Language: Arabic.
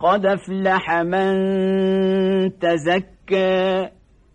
قد افلح من تزكى.